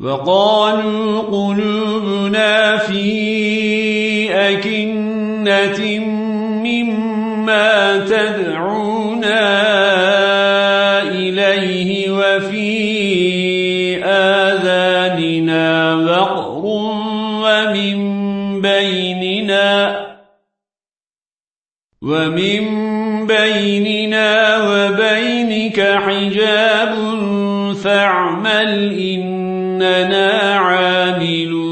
وقالوا قلوبنا في أكنة مما تدعونا إليه وفي آذاننا وقر ومن بيننا ومن بيننا وبينك حجاب فاعمل إننا عاملون.